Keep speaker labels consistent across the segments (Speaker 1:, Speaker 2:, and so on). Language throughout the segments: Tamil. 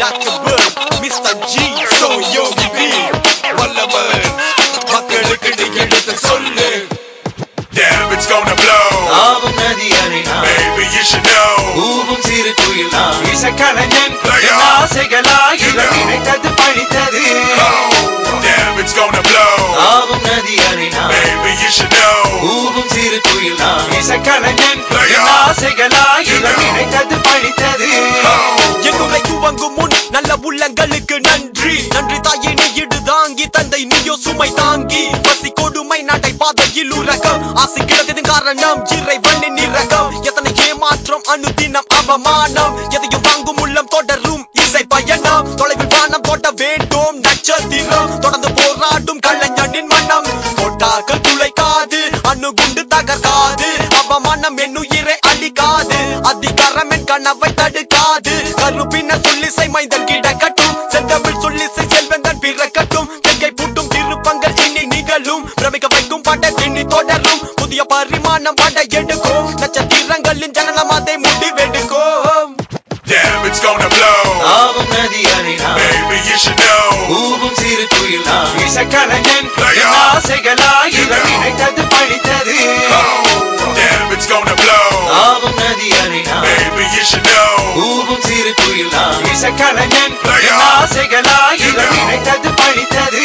Speaker 1: டாக்டர் பேர்ட் மிஸ்டர் ஜி சோ யோகி பி வல்லவன் மக்களுக்கு நீ எடுத்து சொல்லு
Speaker 2: Damn, it's gonna blow.
Speaker 3: ஆவும் நதி அறினா
Speaker 2: Baby, you should know.
Speaker 3: பூவும் சிறு குயில் நான் இசைக்கலைஞன்
Speaker 2: Player.
Speaker 3: என் ஆசைகளாயிரம் நினைத்தது பழித்தது
Speaker 2: Oh, damn, it's gonna blow.
Speaker 3: ஆவும் நதி அறினா
Speaker 2: Baby, you should know.
Speaker 3: பூவும் சிறு குயில் நான் இசைக்கலைஞன்
Speaker 2: Player.
Speaker 3: என் ஆசைகளாயிரம்
Speaker 1: நல்ல உள்ளங்களுக்கு நன்றி. நன்றி தாயே நீ இடு தாங்கி. தந்தை நீயோ சுமை தாங்கி. பசி கொடுமை நடை பாதையில் உலகம் ஆசை கிடந்தது காரணம் இறைவனின் இரகம் எத்தனை ஏமாற்றம் அனுதினம் அவமானம். எதையும் வாங்கும் உள்ளம் தொடரும் இசை பயணம். தொலைவில் வானம் தொட்ட வேண்டும் நட்சத்திரம். தொடர்ந்து போராடும் கலைஞனின் மனம். தொட்டாக்கள் துளைக்காது அணுகுண்டு தகர்க்காது. அவமானம் என்னுயிரை உயிரை அழிக்காது. அதிகாரம் என் கனவை தடி தொடரும் புதிய பரிமாணம் பட எடுக்கும். நட்சத்திரங்களின் ஜனனம் அதை முடிவெடுக்கும்.
Speaker 2: Damn, it's gonna blow.
Speaker 3: ஆவும் நதி அறினா
Speaker 2: Baby, you should know.
Speaker 3: பூவும் சிறு குயில் நான் இசைக்கலைஞன். என் ஆசைகளாயிரம் நினைத்தது பழித்தது
Speaker 2: Oh, damn, it's gonna blow.
Speaker 3: ஆவும் நதி அறினா
Speaker 2: Baby, you should know.
Speaker 3: சிறு குயில் நான் இசைக்கலைஞன் பழித்தது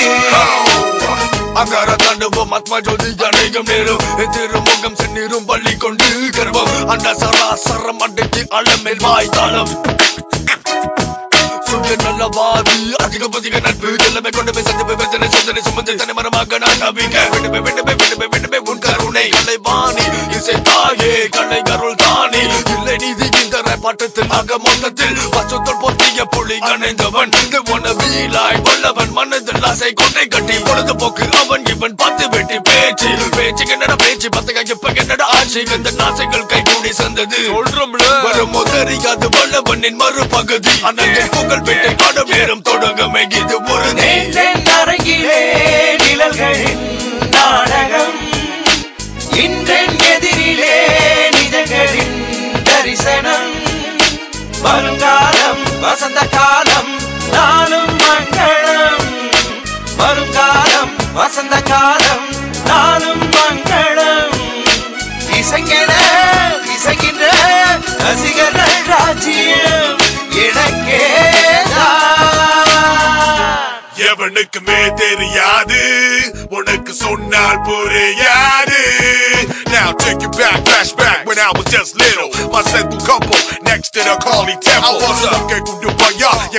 Speaker 1: அகார தாண்டவம் ஆத்மா ஜோதி அநேகம் நேரம். திருமுகம் செந்நீரும் பள்ளி கொண்டு கர்வம். அந்த சராசரம் அடைக்கு அளமேல் வாய் தாளம். நல்லவாதி அதிக நட்பு. எல்லாமே கொண்டு போய் சந்திப்பு வேதனை சோதனை சுமந்து தனி மரமாக நான் நம்பிக்க. விடுமே விடுமே விடுமே விடுமே உன் கருணை. கலைவாணி இசை தாயே கலை கருள் தானி. இல்லை நீதி இந்த பாட்டத்தில் ஆக மொத்தத்தில் கணைந்தவன் உன வீலாய் வல்லவன் மனதில் ஆசை கொண்டை கட்டி பொழுதுபோக்கு அவன் இவன் பத்து வெட்டி பேச்சு பேச்சுக்கு என்னடா பேச்சு? பத்து இப்ப என்னடா ஆட்சி இந்த நாசைகள் கை கூடி சந்தது சொல்றோம்ல. வரும் தெரியாது வல்லவனின் மறுபகுதி. அண்ணன் புகழ் வேட்டை பாடும் நேரம் தொடங்கமே
Speaker 3: வசந்த காலம் நாளும் மங்களம் இசைங்கிற இசைக்கின்ற ரசிகர்கள் ராஜ்யம் எனக்கேதான்
Speaker 2: எவனுக்குமே தெரியாது உனக்கு சொன்னால் புரியாது Now take you back, flashback when I was just little My central couple next to the Kali temple அங்கே குண்டு பையா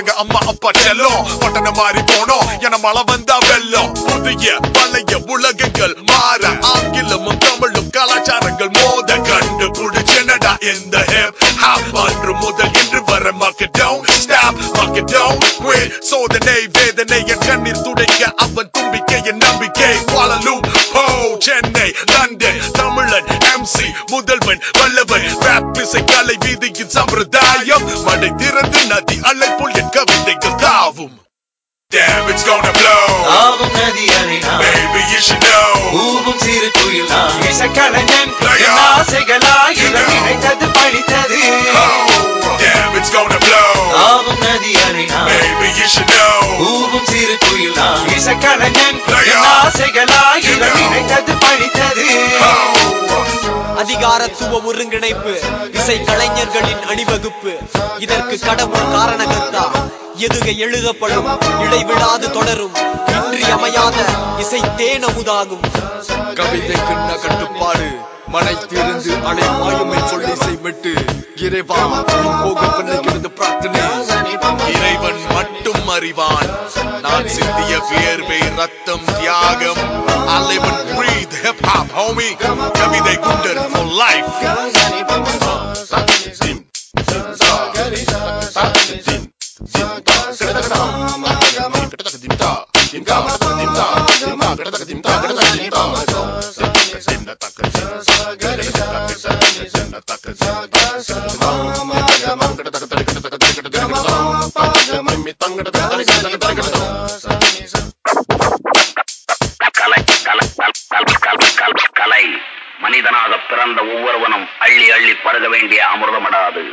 Speaker 2: எங்க அம்மா அப்பா செல்லும். பட்டணம் மாறி போனோம். என மழை வந்தா வெள்ளம் புதிய பழைய உலகங்கள் மாற ஆங்கிலமும் தமிழும் கலாச்சாரங்கள் மோத கண்டு புடிச்சனடா இந்த அன்று முதல் இன்று வர மக்கள் ஸ்டாப் stop சோதனை வேதனை என் கண்ணீர் துடைக்க அவன் தும்பிக்கை என் நம்பிக்கை. வாழலும் ஹோ சென்னை லண்டன். தமிழன் எம்சி முதல்வன் வல்லவன். ரேப் இசை கலை வீதியின் சம்பிரதாயம். மடை திறந்து நதி அலை புள்ளி என் கவிதைகள் தாவும் Damn, it's gonna blow.
Speaker 3: ஆவும் நதி அறினா
Speaker 2: Baby, you should know.
Speaker 3: பூவும் சிறு குயில் நான். என் ஆசைகளாயிரம் நினைத்தது பழித்தது
Speaker 2: Oh, damn, it's gonna blow.
Speaker 3: ஆவும் நதி அறினா
Speaker 2: Baby, you should know.
Speaker 3: பூவும் சிறு குயில் நான். என் ஆசைகளாயிரம் நினைத்தது பழித்தது
Speaker 2: Oh,
Speaker 1: அதிகாரத்துவ ஒருங்கிணைப்பு இசை கலைஞர்களின் அணிவகுப்பு. இதற்கு கடவுள் காரணகர்த்தா. எதுகை எழுதப்படும் இடைவிடாது தொடரும் இன்றியமையாத இசை தேனமுதாகும். கவிதைக்கு கட்டுப்பாடு மனை திறந்து அலை மாயுமை சொல்லி செய்மிட்டு இறைவா போக பிள்ளைகிறது பிரார்த்தனை. இறைவன் மட்டும் அறிவான். நான் சிந்திய வியர்வை ரத்தம் தியாகம் I live and breathe hip hop homie கவிதை குண்டர் for life
Speaker 4: கலை கலை கலை கலை கலை கலை கலை மனிதனாக பிறந்த ஒவ்வொருவனும் அள்ளி அள்ளி பருக வேண்டிய அமிர்தமடாது.